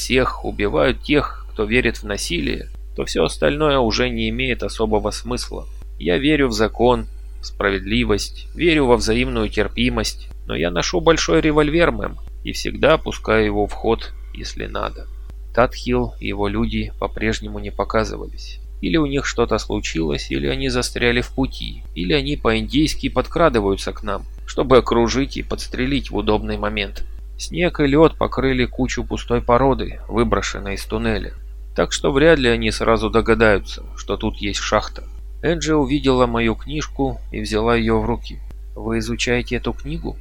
всех, убивают тех, кто верит в насилие, то все остальное уже не имеет особого смысла. Я верю в закон, в справедливость, верю во взаимную терпимость, но я ношу большой револьвер, мэм, и всегда пускаю его в ход, если надо. Татхил и его люди по-прежнему не показывались. Или у них что-то случилось, или они застряли в пути, или они по-индейски подкрадываются к нам, чтобы окружить и подстрелить в удобный момент. Снег и лед покрыли кучу пустой породы, выброшенной из туннеля. Так что вряд ли они сразу догадаются, что тут есть шахта. Энджи увидела мою книжку и взяла ее в руки. «Вы изучаете эту книгу?»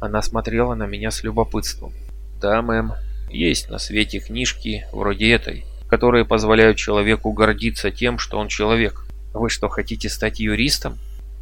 Она смотрела на меня с любопытством. «Да, мэм. Есть на свете книжки, вроде этой, которые позволяют человеку гордиться тем, что он человек. Вы что, хотите стать юристом?»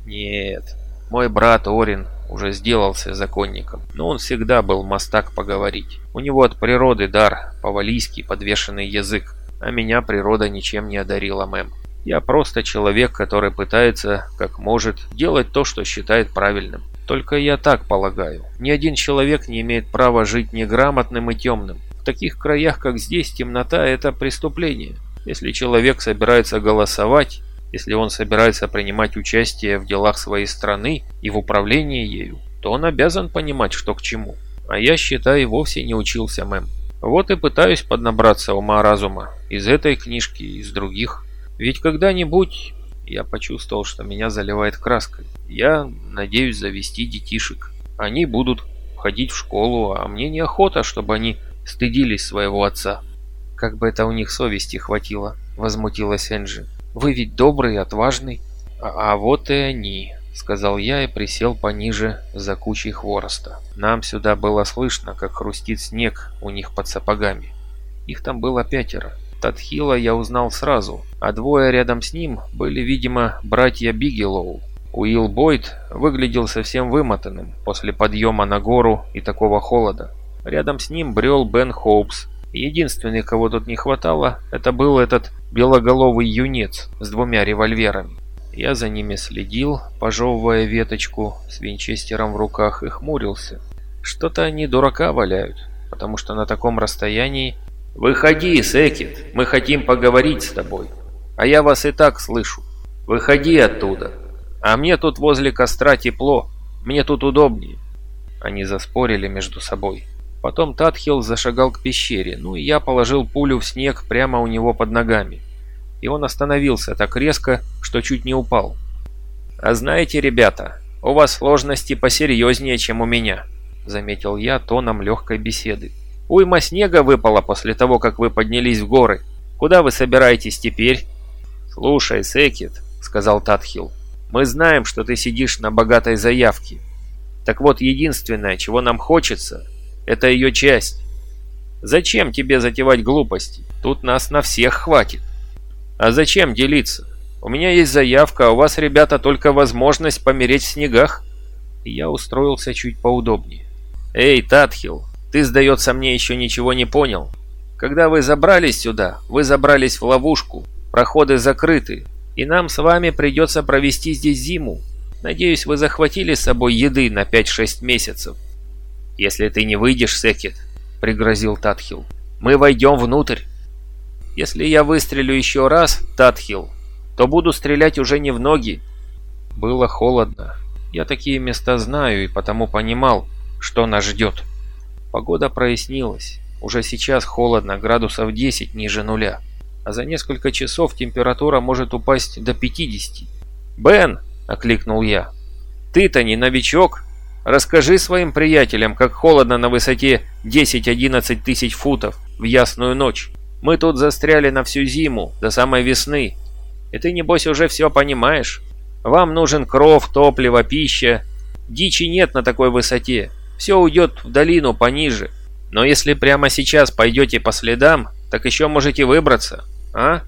«Нет. Мой брат Орин уже сделался законником, но он всегда был мастак поговорить. У него от природы дар, по-валийски подвешенный язык, а меня природа ничем не одарила, мэм. Я просто человек, который пытается, как может, делать то, что считает правильным. Только я так полагаю. Ни один человек не имеет права жить неграмотным и темным. В таких краях, как здесь, темнота – это преступление. Если человек собирается голосовать, если он собирается принимать участие в делах своей страны и в управлении ею, то он обязан понимать, что к чему. А я, считаю, вовсе не учился, мэм. Вот и пытаюсь поднабраться ума-разума из этой книжки и из других. Ведь когда-нибудь я почувствовал, что меня заливает краской. Я надеюсь завести детишек. Они будут ходить в школу, а мне неохота, чтобы они стыдились своего отца. Как бы это у них совести хватило, возмутилась Энджи. Вы ведь добрый и отважный. А, а вот и они, сказал я и присел пониже за кучей хвороста. Нам сюда было слышно, как хрустит снег у них под сапогами. Их там было пятеро. Татхила я узнал сразу, а двое рядом с ним были, видимо, братья Бигелоу. Уилл Бойд выглядел совсем вымотанным после подъема на гору и такого холода. Рядом с ним брел Бен Хоупс. Единственный, кого тут не хватало, это был этот белоголовый юнец с двумя револьверами. Я за ними следил, пожевывая веточку с винчестером в руках и хмурился. Что-то они дурака валяют, потому что на таком расстоянии «Выходи, Секет, мы хотим поговорить с тобой. А я вас и так слышу. Выходи оттуда. А мне тут возле костра тепло, мне тут удобнее». Они заспорили между собой. Потом Татхил зашагал к пещере, ну и я положил пулю в снег прямо у него под ногами. И он остановился так резко, что чуть не упал. «А знаете, ребята, у вас сложности посерьезнее, чем у меня», заметил я тоном легкой беседы. Уйма снега выпала после того, как вы поднялись в горы. Куда вы собираетесь теперь?» «Слушай, Секет», — сказал Татхил, — «мы знаем, что ты сидишь на богатой заявке. Так вот, единственное, чего нам хочется, это ее часть. Зачем тебе затевать глупости? Тут нас на всех хватит. А зачем делиться? У меня есть заявка, а у вас, ребята, только возможность помереть в снегах». И я устроился чуть поудобнее. «Эй, Татхил, ты, сдается мне, еще ничего не понял. Когда вы забрались сюда, вы забрались в ловушку, проходы закрыты, и нам с вами придется провести здесь зиму. Надеюсь, вы захватили с собой еды на 5-6 месяцев. Если ты не выйдешь, Секет, пригрозил Татхил, мы войдем внутрь. Если я выстрелю еще раз, Татхил, то буду стрелять уже не в ноги. Было холодно. Я такие места знаю и потому понимал, что нас ждет. Погода прояснилась. Уже сейчас холодно, градусов 10 ниже нуля. А за несколько часов температура может упасть до 50. «Бен!» – окликнул я. «Ты-то не новичок? Расскажи своим приятелям, как холодно на высоте 10-11 тысяч футов в ясную ночь. Мы тут застряли на всю зиму, до самой весны. И ты, небось, уже все понимаешь? Вам нужен кров, топливо, пища. Дичи нет на такой высоте все уйдет в долину пониже. Но если прямо сейчас пойдете по следам, так еще можете выбраться, а?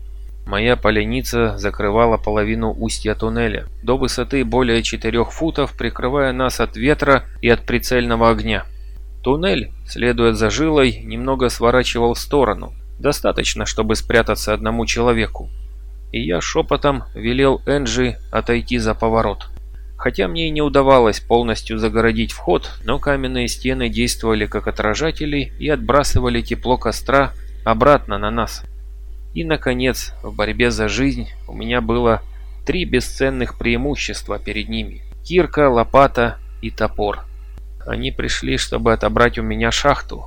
Моя поленица закрывала половину устья туннеля, до высоты более 4 футов, прикрывая нас от ветра и от прицельного огня. Туннель, следуя за жилой, немного сворачивал в сторону, достаточно, чтобы спрятаться одному человеку. И я шепотом велел Энджи отойти за поворот. Хотя мне и не удавалось полностью загородить вход, но каменные стены действовали как отражатели и отбрасывали тепло костра обратно на нас. И, наконец, в борьбе за жизнь у меня было три бесценных преимущества перед ними. Кирка, лопата и топор. Они пришли, чтобы отобрать у меня шахту,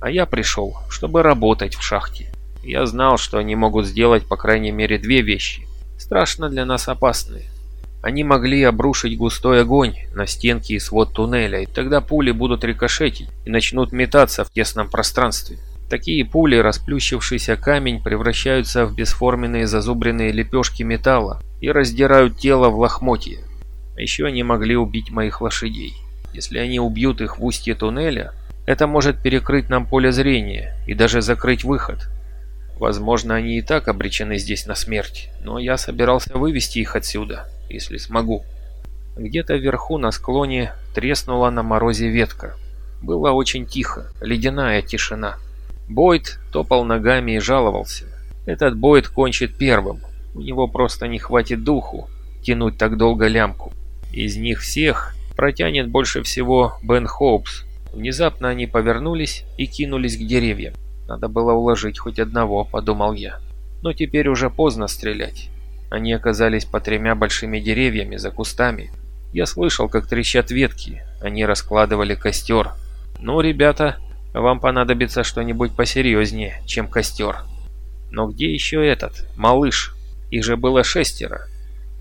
а я пришел, чтобы работать в шахте. Я знал, что они могут сделать по крайней мере две вещи, страшно для нас опасные. Они могли обрушить густой огонь на стенки и свод туннеля, и тогда пули будут рикошетить и начнут метаться в тесном пространстве. Такие пули, расплющившийся камень, превращаются в бесформенные зазубренные лепешки металла и раздирают тело в лохмотья. А еще они могли убить моих лошадей. Если они убьют их в устье туннеля, это может перекрыть нам поле зрения и даже закрыть выход. Возможно, они и так обречены здесь на смерть, но я собирался вывести их отсюда, если смогу. Где-то вверху на склоне треснула на морозе ветка. Было очень тихо, ледяная тишина. Бойд топал ногами и жаловался. Этот Бойд кончит первым. У него просто не хватит духу тянуть так долго лямку. Из них всех протянет больше всего Бен Хоупс. Внезапно они повернулись и кинулись к деревьям. Надо было уложить хоть одного, подумал я. Но теперь уже поздно стрелять. Они оказались по тремя большими деревьями за кустами. Я слышал, как трещат ветки. Они раскладывали костер. Ну, ребята, вам понадобится что-нибудь посерьезнее, чем костер. Но где еще этот, малыш? Их же было шестеро.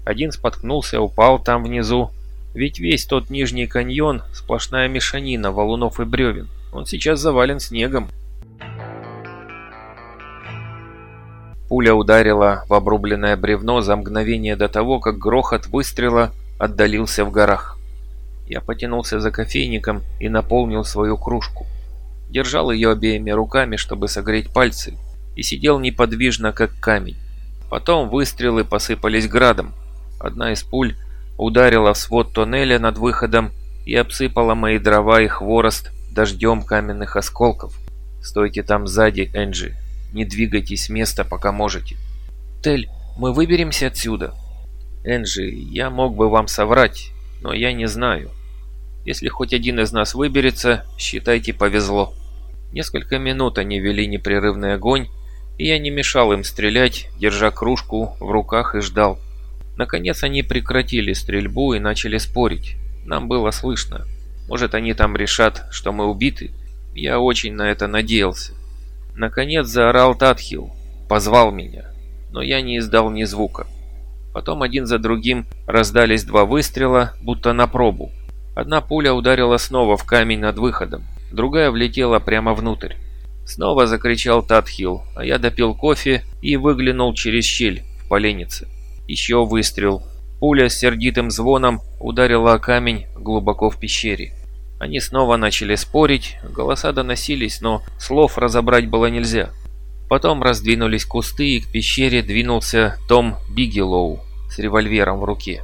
Один споткнулся, упал там внизу. Ведь весь тот нижний каньон – сплошная мешанина валунов и бревен. Он сейчас завален снегом. Пуля ударила в обрубленное бревно за мгновение до того, как грохот выстрела отдалился в горах. Я потянулся за кофейником и наполнил свою кружку. Держал ее обеими руками, чтобы согреть пальцы, и сидел неподвижно, как камень. Потом выстрелы посыпались градом. Одна из пуль ударила в свод тоннеля над выходом и обсыпала мои дрова и хворост дождем каменных осколков. «Стойте там сзади, Энджи», не двигайтесь с места, пока можете. Тель, мы выберемся отсюда. Энджи, я мог бы вам соврать, но я не знаю. Если хоть один из нас выберется, считайте, повезло. Несколько минут они вели непрерывный огонь, и я не мешал им стрелять, держа кружку в руках и ждал. Наконец они прекратили стрельбу и начали спорить. Нам было слышно. Может, они там решат, что мы убиты? Я очень на это надеялся. Наконец заорал Татхил, позвал меня, но я не издал ни звука. Потом один за другим раздались два выстрела, будто на пробу. Одна пуля ударила снова в камень над выходом, другая влетела прямо внутрь. Снова закричал Татхил, а я допил кофе и выглянул через щель в поленнице. Еще выстрел. Пуля с сердитым звоном ударила о камень глубоко в пещере. Они снова начали спорить, голоса доносились, но слов разобрать было нельзя. Потом раздвинулись кусты, и к пещере двинулся Том Бигелоу с револьвером в руке.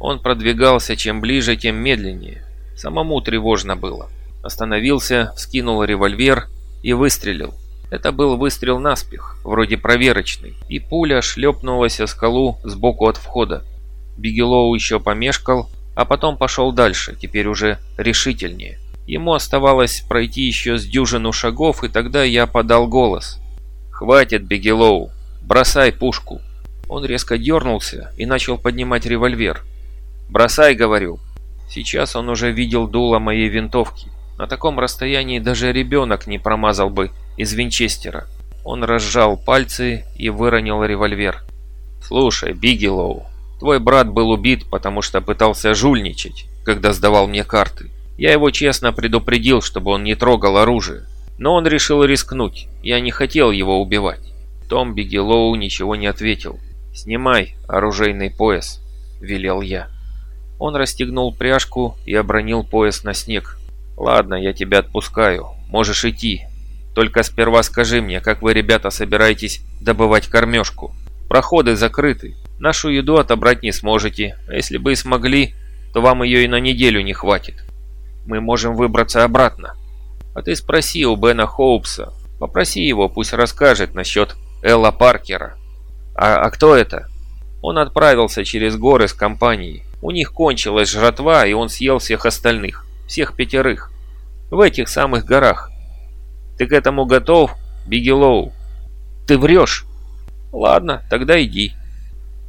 Он продвигался чем ближе, тем медленнее. Самому тревожно было. Остановился, вскинул револьвер и выстрелил. Это был выстрел наспех, вроде проверочный, и пуля шлепнулась о скалу сбоку от входа. Бигелоу еще помешкал, а потом пошел дальше, теперь уже решительнее. Ему оставалось пройти еще с дюжину шагов, и тогда я подал голос. «Хватит, Бегелоу! Бросай пушку!» Он резко дернулся и начал поднимать револьвер. «Бросай!» — говорю. Сейчас он уже видел дуло моей винтовки. На таком расстоянии даже ребенок не промазал бы из винчестера. Он разжал пальцы и выронил револьвер. «Слушай, Бигелоу, Твой брат был убит, потому что пытался жульничать, когда сдавал мне карты. Я его честно предупредил, чтобы он не трогал оружие. Но он решил рискнуть, я не хотел его убивать. Том Бигелоу ничего не ответил. «Снимай оружейный пояс», — велел я. Он расстегнул пряжку и обронил пояс на снег. «Ладно, я тебя отпускаю. Можешь идти. Только сперва скажи мне, как вы, ребята, собираетесь добывать кормежку? Проходы закрыты. Нашу еду отобрать не сможете, а если бы и смогли, то вам ее и на неделю не хватит. Мы можем выбраться обратно. А ты спроси у Бена Хоупса. Попроси его, пусть расскажет насчет Элла Паркера. А, а кто это? Он отправился через горы с компанией. У них кончилась жратва, и он съел всех остальных. Всех пятерых. В этих самых горах. Ты к этому готов? Бигелоу!» «Ты врешь!» «Ладно, тогда иди».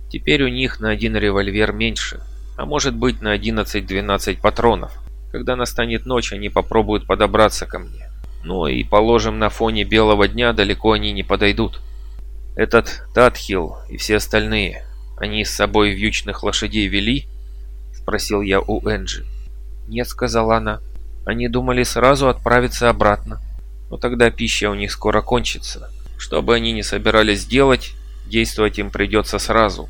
Теперь у них на один револьвер меньше, а может быть на 11-12 патронов. Когда настанет ночь, они попробуют подобраться ко мне. Ну и положим, на фоне белого дня далеко они не подойдут. Этот Татхил и все остальные, они с собой вьючных лошадей вели? Спросил я у Энджи. Нет, сказала она. Они думали сразу отправиться обратно. Но тогда пища у них скоро кончится. Что бы они ни собирались делать, действовать им придется сразу.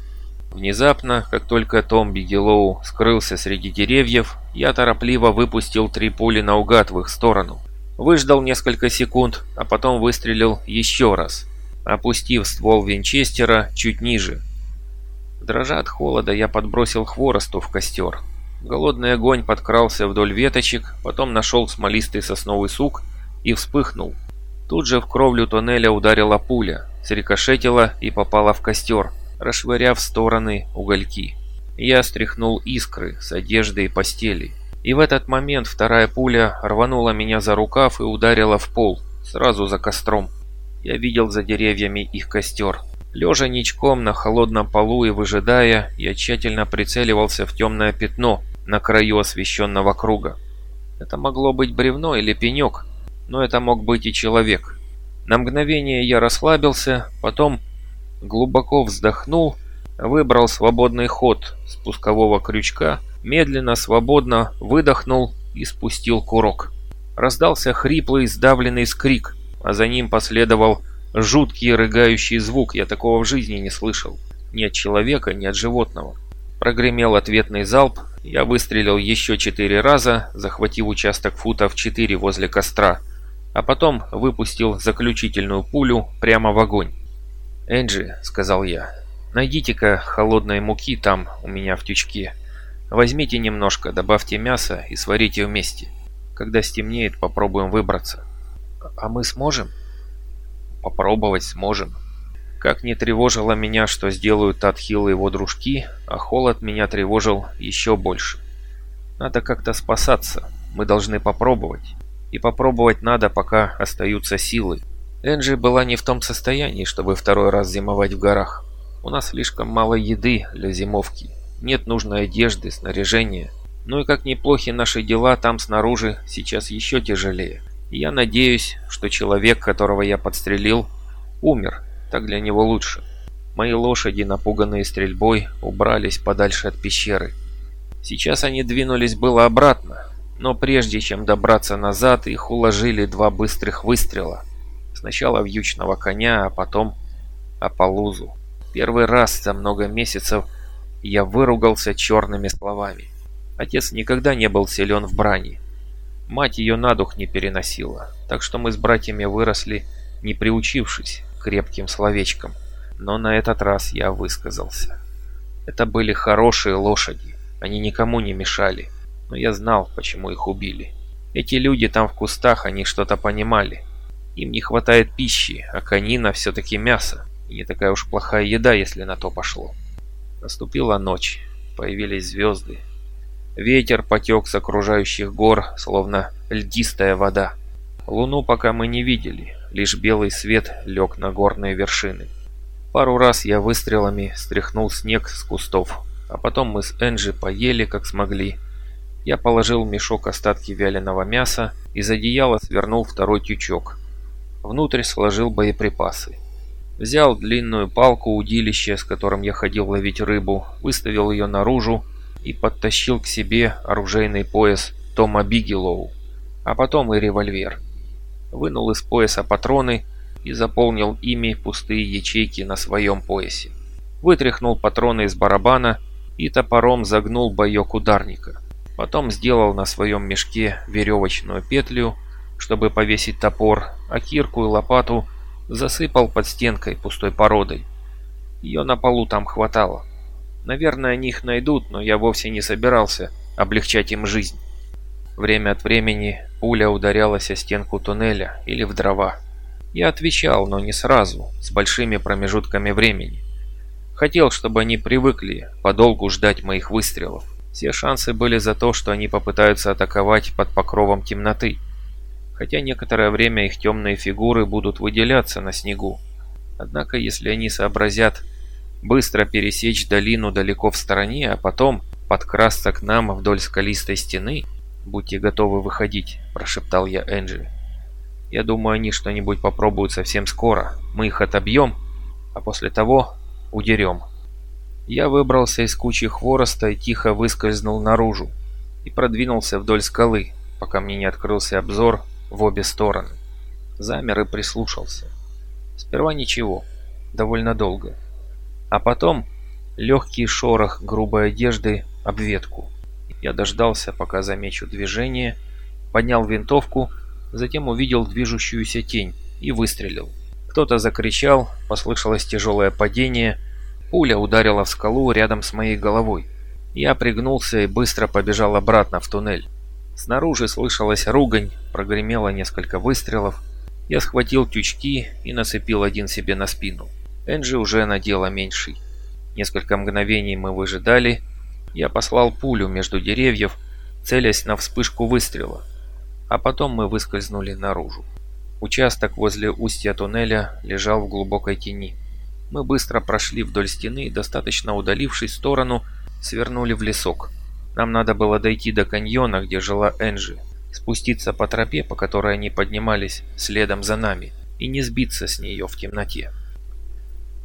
Внезапно, как только Том Бигелоу скрылся среди деревьев, я торопливо выпустил три пули наугад в их сторону. Выждал несколько секунд, а потом выстрелил еще раз, опустив ствол винчестера чуть ниже. Дрожа от холода, я подбросил хворосту в костер. Голодный огонь подкрался вдоль веточек, потом нашел смолистый сосновый сук и вспыхнул. Тут же в кровлю тоннеля ударила пуля, срикошетила и попала в костер, расшвыряв в стороны угольки. Я стряхнул искры с одежды и постели. И в этот момент вторая пуля рванула меня за рукав и ударила в пол, сразу за костром. Я видел за деревьями их костер. Лежа ничком на холодном полу и выжидая, я тщательно прицеливался в темное пятно на краю освещенного круга. Это могло быть бревно или пенек, но это мог быть и человек. На мгновение я расслабился, потом глубоко вздохнул, выбрал свободный ход спускового крючка медленно, свободно выдохнул и спустил курок. Раздался хриплый, сдавленный скрик, а за ним последовал жуткий рыгающий звук, я такого в жизни не слышал. Ни от человека, ни от животного. Прогремел ответный залп, я выстрелил еще четыре раза, захватив участок футов четыре возле костра, а потом выпустил заключительную пулю прямо в огонь. «Энджи», — сказал я, — «найдите-ка холодной муки там, у меня в тючке». Возьмите немножко, добавьте мясо и сварите вместе. Когда стемнеет, попробуем выбраться. А мы сможем? Попробовать сможем. Как не тревожило меня, что сделают Татхил и его дружки, а холод меня тревожил еще больше. Надо как-то спасаться. Мы должны попробовать. И попробовать надо, пока остаются силы. Энджи была не в том состоянии, чтобы второй раз зимовать в горах. У нас слишком мало еды для зимовки нет нужной одежды, снаряжения. Ну и как неплохи наши дела там снаружи, сейчас еще тяжелее. Я надеюсь, что человек, которого я подстрелил, умер, так для него лучше. Мои лошади, напуганные стрельбой, убрались подальше от пещеры. Сейчас они двинулись было обратно, но прежде чем добраться назад, их уложили два быстрых выстрела. Сначала вьючного коня, а потом Аполлузу. Первый раз за много месяцев я выругался черными словами. Отец никогда не был силен в брани. Мать ее на дух не переносила, так что мы с братьями выросли, не приучившись к крепким словечкам. Но на этот раз я высказался. Это были хорошие лошади, они никому не мешали, но я знал, почему их убили. Эти люди там в кустах, они что-то понимали. Им не хватает пищи, а конина все-таки мясо. И не такая уж плохая еда, если на то пошло. Наступила ночь, появились звезды. Ветер потек с окружающих гор, словно льдистая вода. Луну пока мы не видели, лишь белый свет лег на горные вершины. Пару раз я выстрелами стряхнул снег с кустов, а потом мы с Энджи поели как смогли. Я положил в мешок остатки вяленого мяса, из одеяла свернул второй тючок. Внутрь сложил боеприпасы. Взял длинную палку удилища, с которым я ходил ловить рыбу, выставил ее наружу и подтащил к себе оружейный пояс Тома Бигелоу, а потом и револьвер. Вынул из пояса патроны и заполнил ими пустые ячейки на своем поясе. Вытряхнул патроны из барабана и топором загнул боек ударника. Потом сделал на своем мешке веревочную петлю, чтобы повесить топор, а кирку и лопату – засыпал под стенкой пустой породой. Ее на полу там хватало. Наверное, они их найдут, но я вовсе не собирался облегчать им жизнь. Время от времени пуля ударялась о стенку туннеля или в дрова. Я отвечал, но не сразу, с большими промежутками времени. Хотел, чтобы они привыкли подолгу ждать моих выстрелов. Все шансы были за то, что они попытаются атаковать под покровом темноты. хотя некоторое время их темные фигуры будут выделяться на снегу. Однако, если они сообразят быстро пересечь долину далеко в стороне, а потом подкрасться к нам вдоль скалистой стены, будьте готовы выходить, прошептал я Энджи. Я думаю, они что-нибудь попробуют совсем скоро. Мы их отобьем, а после того удерем. Я выбрался из кучи хвороста и тихо выскользнул наружу и продвинулся вдоль скалы, пока мне не открылся обзор в обе стороны. Замер и прислушался. Сперва ничего, довольно долго. А потом легкий шорох грубой одежды об ветку. Я дождался, пока замечу движение, поднял винтовку, затем увидел движущуюся тень и выстрелил. Кто-то закричал, послышалось тяжелое падение, пуля ударила в скалу рядом с моей головой. Я пригнулся и быстро побежал обратно в туннель. Снаружи слышалась ругань, прогремело несколько выстрелов. Я схватил тючки и насыпил один себе на спину. Энджи уже надела меньший. Несколько мгновений мы выжидали. Я послал пулю между деревьев, целясь на вспышку выстрела. А потом мы выскользнули наружу. Участок возле устья туннеля лежал в глубокой тени. Мы быстро прошли вдоль стены достаточно удалившись сторону, свернули в лесок. Нам надо было дойти до каньона, где жила Энджи, спуститься по тропе, по которой они поднимались следом за нами, и не сбиться с нее в темноте.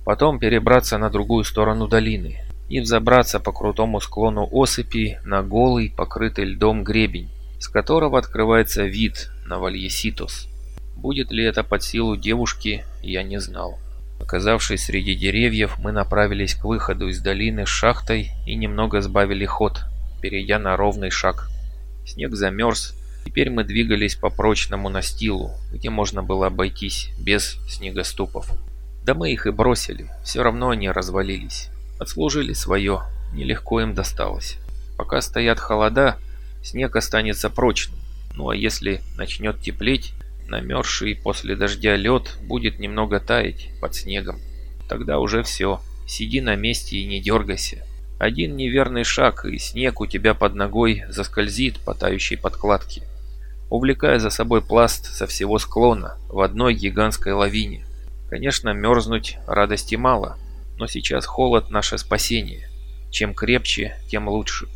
Потом перебраться на другую сторону долины и взобраться по крутому склону осыпи на голый, покрытый льдом гребень, с которого открывается вид на Вальеситос. Будет ли это под силу девушки, я не знал. Оказавшись среди деревьев, мы направились к выходу из долины с шахтой и немного сбавили ход, перейдя на ровный шаг. Снег замерз, теперь мы двигались по прочному настилу, где можно было обойтись без снегоступов. Да мы их и бросили, все равно они развалились. Отслужили свое, нелегко им досталось. Пока стоят холода, снег останется прочным. Ну а если начнет теплеть, намерзший после дождя лед будет немного таять под снегом. Тогда уже все, сиди на месте и не дергайся. Один неверный шаг, и снег у тебя под ногой заскользит по тающей подкладке, увлекая за собой пласт со всего склона в одной гигантской лавине. Конечно, мерзнуть радости мало, но сейчас холод – наше спасение. Чем крепче, тем лучше.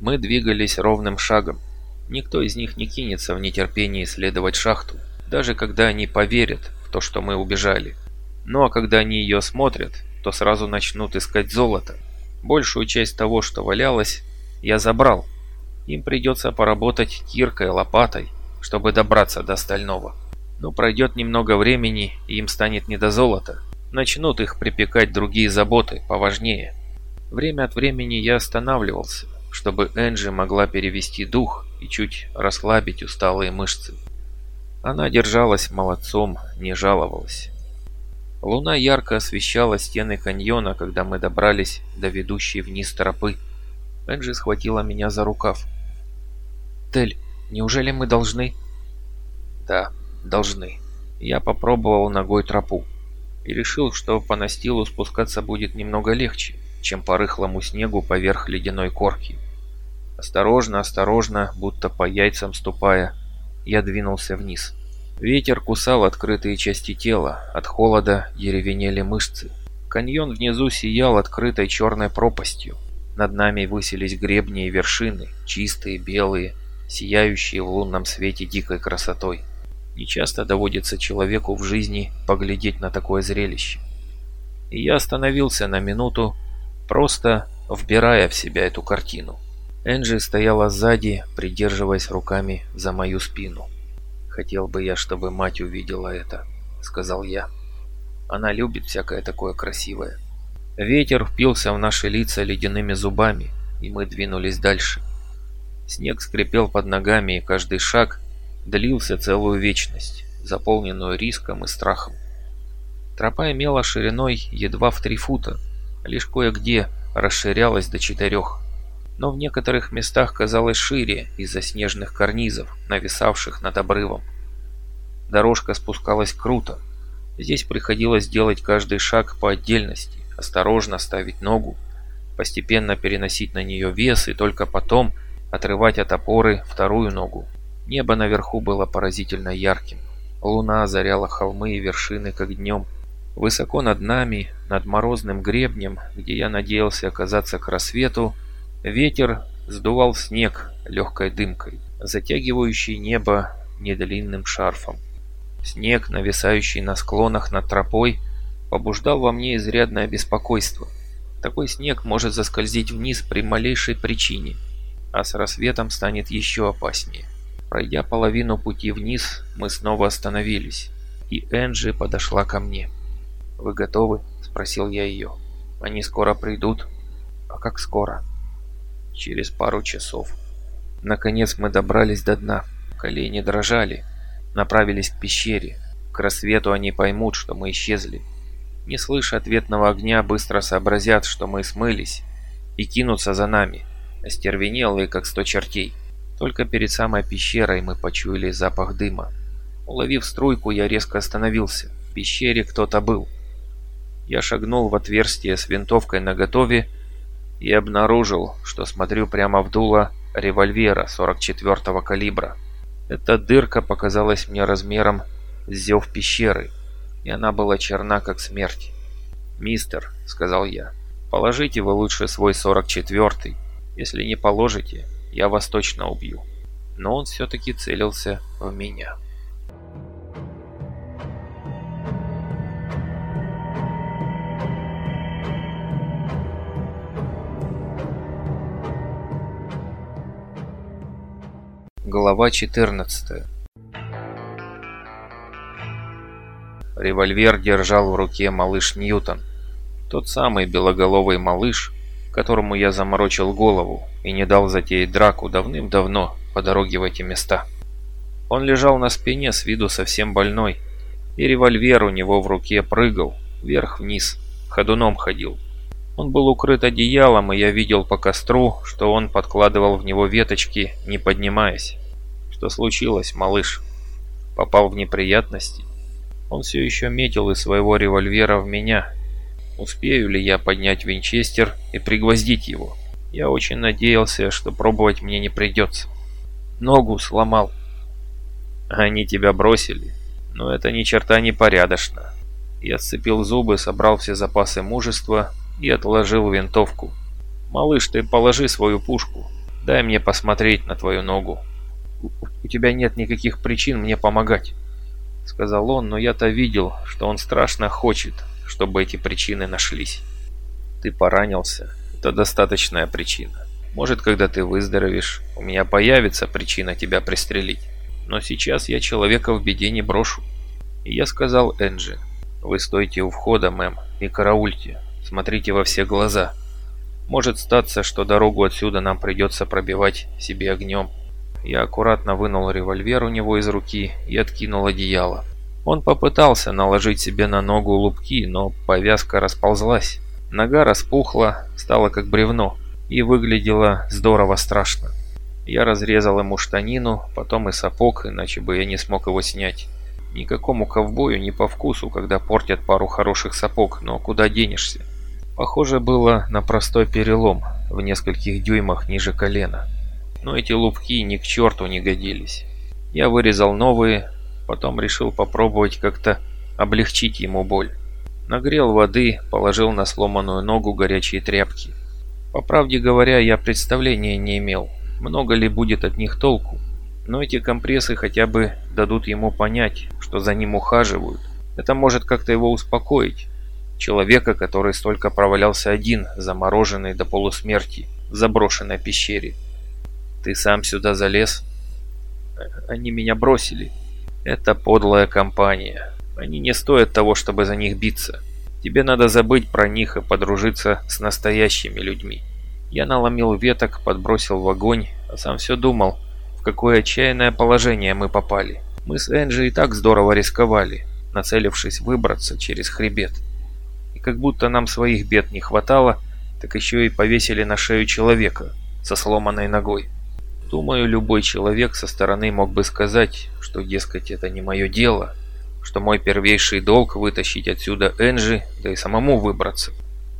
Мы двигались ровным шагом. Никто из них не кинется в нетерпении исследовать шахту, даже когда они поверят в то, что мы убежали. Ну а когда они ее смотрят, то сразу начнут искать золото. Большую часть того, что валялось, я забрал. Им придется поработать киркой, лопатой, чтобы добраться до остального. Но пройдет немного времени, и им станет не до золота. Начнут их припекать другие заботы, поважнее. Время от времени я останавливался, чтобы Энджи могла перевести дух и чуть расслабить усталые мышцы. Она держалась молодцом, не жаловалась. Луна ярко освещала стены каньона, когда мы добрались до ведущей вниз тропы. Энджи схватила меня за рукав. «Тель, неужели мы должны?» «Да, должны». Я попробовал ногой тропу и решил, что по настилу спускаться будет немного легче, чем по рыхлому снегу поверх ледяной корки. Осторожно, осторожно, будто по яйцам ступая, я двинулся вниз. Ветер кусал открытые части тела, от холода деревенели мышцы. Каньон внизу сиял открытой черной пропастью. Над нами высились гребни и вершины, чистые, белые, сияющие в лунном свете дикой красотой. Нечасто доводится человеку в жизни поглядеть на такое зрелище. И я остановился на минуту, просто вбирая в себя эту картину. Энджи стояла сзади, придерживаясь руками за мою спину. «Хотел бы я, чтобы мать увидела это», — сказал я. «Она любит всякое такое красивое». Ветер впился в наши лица ледяными зубами, и мы двинулись дальше. Снег скрипел под ногами, и каждый шаг длился целую вечность, заполненную риском и страхом. Тропа имела шириной едва в три фута, лишь кое-где расширялась до четырех но в некоторых местах казалось шире из-за снежных карнизов, нависавших над обрывом. Дорожка спускалась круто. Здесь приходилось делать каждый шаг по отдельности, осторожно ставить ногу, постепенно переносить на нее вес и только потом отрывать от опоры вторую ногу. Небо наверху было поразительно ярким. Луна озаряла холмы и вершины, как днем. Высоко над нами, над морозным гребнем, где я надеялся оказаться к рассвету, ветер сдувал снег легкой дымкой, затягивающий небо недлинным шарфом. Снег, нависающий на склонах над тропой, побуждал во мне изрядное беспокойство. Такой снег может заскользить вниз при малейшей причине, а с рассветом станет еще опаснее. Пройдя половину пути вниз, мы снова остановились, и Энджи подошла ко мне. «Вы готовы?» – спросил я ее. «Они скоро придут?» «А как скоро?» «Через пару часов». Наконец мы добрались до дна. Колени дрожали. Направились к пещере. К рассвету они поймут, что мы исчезли. Не слыша ответного огня, быстро сообразят, что мы смылись, и кинутся за нами, остервенелые, как сто чертей. Только перед самой пещерой мы почуяли запах дыма. Уловив струйку, я резко остановился. В пещере кто-то был. Я шагнул в отверстие с винтовкой наготове и обнаружил, что смотрю прямо в дуло револьвера 44-го калибра. Эта дырка показалась мне размером с зев пещеры, и она была черна, как смерть. «Мистер», — сказал я, — «положите вы лучше свой 44-й. Если не положите, я вас точно убью. Но он все-таки целился в меня. Глава 14 Револьвер держал в руке малыш Ньютон. Тот самый белоголовый малыш, которому я заморочил голову и не дал затеять драку давным-давно по дороге в эти места. Он лежал на спине с виду совсем больной, и револьвер у него в руке прыгал, вверх-вниз, ходуном ходил. Он был укрыт одеялом, и я видел по костру, что он подкладывал в него веточки, не поднимаясь. Что случилось, малыш? Попал в неприятности? Он все еще метил из своего револьвера в меня, успею ли я поднять винчестер и пригвоздить его. Я очень надеялся, что пробовать мне не придется. Ногу сломал. Они тебя бросили. Но это ни черта не порядочно. Я сцепил зубы, собрал все запасы мужества и отложил винтовку. «Малыш, ты положи свою пушку. Дай мне посмотреть на твою ногу. У тебя нет никаких причин мне помогать», — сказал он, но я-то видел, что он страшно хочет, чтобы эти причины нашлись. Ты поранился. Это достаточная причина. Может, когда ты выздоровеешь, у меня появится причина тебя пристрелить. Но сейчас я человека в беде не брошу. И я сказал Энджи, вы стойте у входа, мэм, и караульте. Смотрите во все глаза. Может статься, что дорогу отсюда нам придется пробивать себе огнем. Я аккуратно вынул револьвер у него из руки и откинул одеяло. Он попытался наложить себе на ногу лупки, но повязка расползлась. Нога распухла, стала как бревно и выглядела здорово страшно. Я разрезал ему штанину, потом и сапог, иначе бы я не смог его снять. Никакому ковбою не по вкусу, когда портят пару хороших сапог, но куда денешься? Похоже было на простой перелом в нескольких дюймах ниже колена. Но эти лупки ни к черту не годились. Я вырезал новые, Потом решил попробовать как-то облегчить ему боль. Нагрел воды, положил на сломанную ногу горячие тряпки. По правде говоря, я представления не имел, много ли будет от них толку. Но эти компрессы хотя бы дадут ему понять, что за ним ухаживают. Это может как-то его успокоить. Человека, который столько провалялся один, замороженный до полусмерти, в заброшенной пещере. «Ты сам сюда залез?» «Они меня бросили», это подлая компания. Они не стоят того, чтобы за них биться. Тебе надо забыть про них и подружиться с настоящими людьми. Я наломил веток, подбросил в огонь, а сам все думал, в какое отчаянное положение мы попали. Мы с Энджи и так здорово рисковали, нацелившись выбраться через хребет. И как будто нам своих бед не хватало, так еще и повесили на шею человека со сломанной ногой. Думаю, любой человек со стороны мог бы сказать, что, дескать, это не мое дело, что мой первейший долг вытащить отсюда Энджи, да и самому выбраться.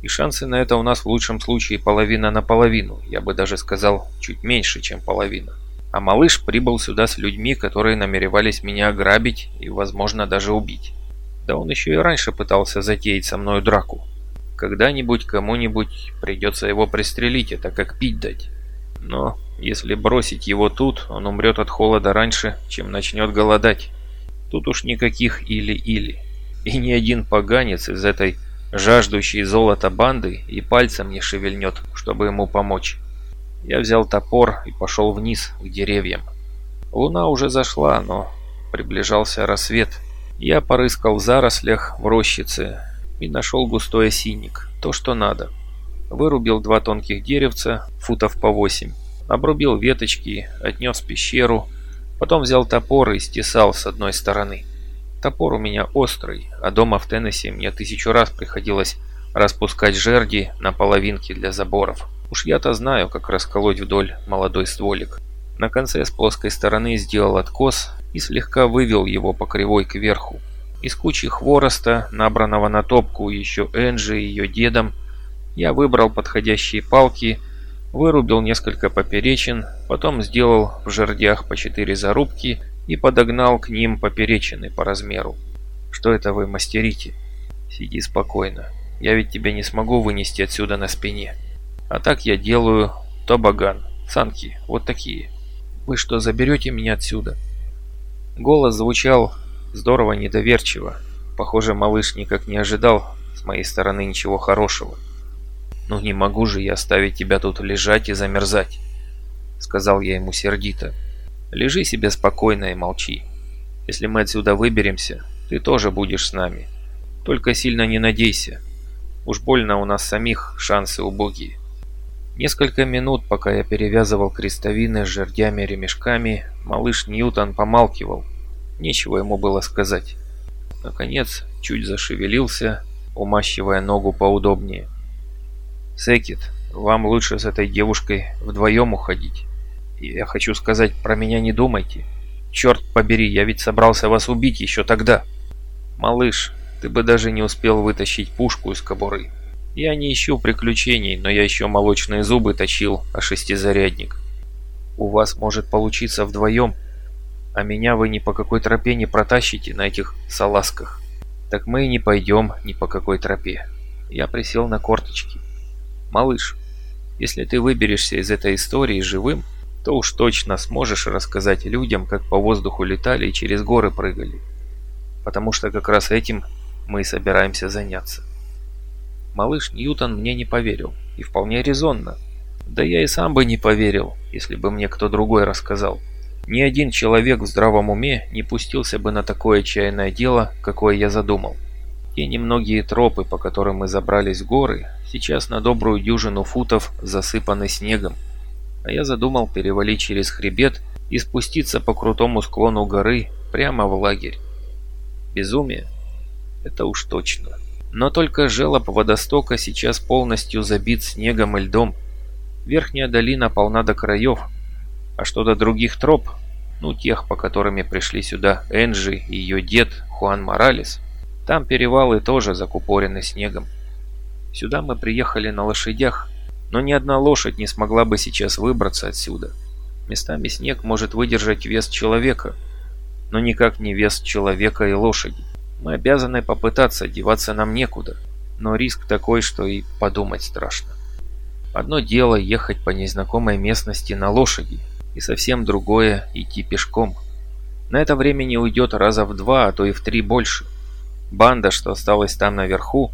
И шансы на это у нас в лучшем случае половина на половину, я бы даже сказал, чуть меньше, чем половина. А малыш прибыл сюда с людьми, которые намеревались меня ограбить и, возможно, даже убить. Да он еще и раньше пытался затеять со мною драку. Когда-нибудь кому-нибудь придется его пристрелить, это как пить дать. Но если бросить его тут, он умрет от холода раньше, чем начнет голодать. Тут уж никаких или-или. И ни один поганец из этой жаждущей золота банды и пальцем не шевельнет, чтобы ему помочь. Я взял топор и пошел вниз, к деревьям. Луна уже зашла, но приближался рассвет. Я порыскал в зарослях в рощице и нашел густой осинник, то, что надо. Вырубил два тонких деревца, футов по восемь. Обрубил веточки, отнес в пещеру, потом взял топор и стесал с одной стороны. Топор у меня острый, а дома в Теннесси мне тысячу раз приходилось распускать жерди на половинки для заборов. Уж я-то знаю, как расколоть вдоль молодой стволик. На конце с плоской стороны сделал откос и слегка вывел его по кривой кверху. Из кучи хвороста, набранного на топку еще Энджи и ее дедом, я выбрал подходящие палки, вырубил несколько поперечин, потом сделал в жердях по четыре зарубки и подогнал к ним поперечины по размеру. Что это вы мастерите? Сиди спокойно. Я ведь тебя не смогу вынести отсюда на спине. А так я делаю тобаган, санки, вот такие. Вы что, заберете меня отсюда? Голос звучал здорово недоверчиво. Похоже, малыш никак не ожидал с моей стороны ничего хорошего. «Ну не могу же я оставить тебя тут лежать и замерзать», — сказал я ему сердито. «Лежи себе спокойно и молчи. Если мы отсюда выберемся, ты тоже будешь с нами. Только сильно не надейся. Уж больно у нас самих шансы убогие». Несколько минут, пока я перевязывал крестовины с жердями-ремешками, малыш Ньютон помалкивал. Нечего ему было сказать. Наконец, чуть зашевелился, умащивая ногу поудобнее. «Секит, вам лучше с этой девушкой вдвоем уходить. Я хочу сказать, про меня не думайте. Черт побери, я ведь собрался вас убить еще тогда. Малыш, ты бы даже не успел вытащить пушку из кобуры. Я не ищу приключений, но я еще молочные зубы точил, а шестизарядник. У вас может получиться вдвоем, а меня вы ни по какой тропе не протащите на этих салазках. Так мы и не пойдем ни по какой тропе. Я присел на корточки. Малыш, если ты выберешься из этой истории живым, то уж точно сможешь рассказать людям, как по воздуху летали и через горы прыгали. Потому что как раз этим мы и собираемся заняться. Малыш Ньютон мне не поверил, и вполне резонно. Да я и сам бы не поверил, если бы мне кто другой рассказал. Ни один человек в здравом уме не пустился бы на такое отчаянное дело, какое я задумал. Те немногие тропы, по которым мы забрались в горы, сейчас на добрую дюжину футов засыпаны снегом. А я задумал перевалить через хребет и спуститься по крутому склону горы прямо в лагерь. Безумие? Это уж точно. Но только желоб водостока сейчас полностью забит снегом и льдом. Верхняя долина полна до краев. А что до других троп, ну тех, по которыми пришли сюда Энджи и ее дед Хуан Моралес, там перевалы тоже закупорены снегом. Сюда мы приехали на лошадях, но ни одна лошадь не смогла бы сейчас выбраться отсюда. Местами снег может выдержать вес человека, но никак не вес человека и лошади. Мы обязаны попытаться, деваться нам некуда. Но риск такой, что и подумать страшно. Одно дело ехать по незнакомой местности на лошади, и совсем другое идти пешком. На это времени уйдет раза в два, а то и в три больше. Банда, что осталась там наверху,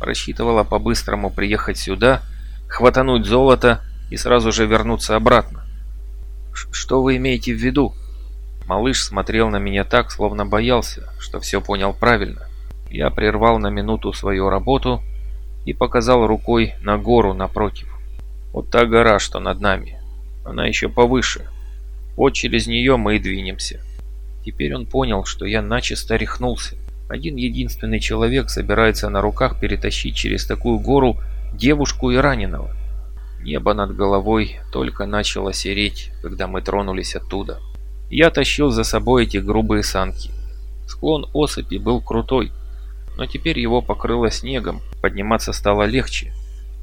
рассчитывала по-быстрому приехать сюда, хватануть золото и сразу же вернуться обратно. «Что вы имеете в виду?» Малыш смотрел на меня так, словно боялся, что все понял правильно. Я прервал на минуту свою работу и показал рукой на гору напротив. Вот та гора, что над нами. Она еще повыше. Вот через нее мы и двинемся. Теперь он понял, что я начисто рехнулся. Один единственный человек собирается на руках перетащить через такую гору девушку и раненого. Небо над головой только начало сереть, когда мы тронулись оттуда. Я тащил за собой эти грубые санки. Склон осыпи был крутой. но теперь его покрыло снегом, подниматься стало легче,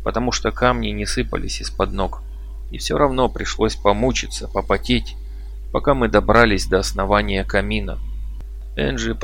потому что камни не сыпались из-под ног. И все равно пришлось помучиться, попотеть, пока мы добрались до основания камина. Энджи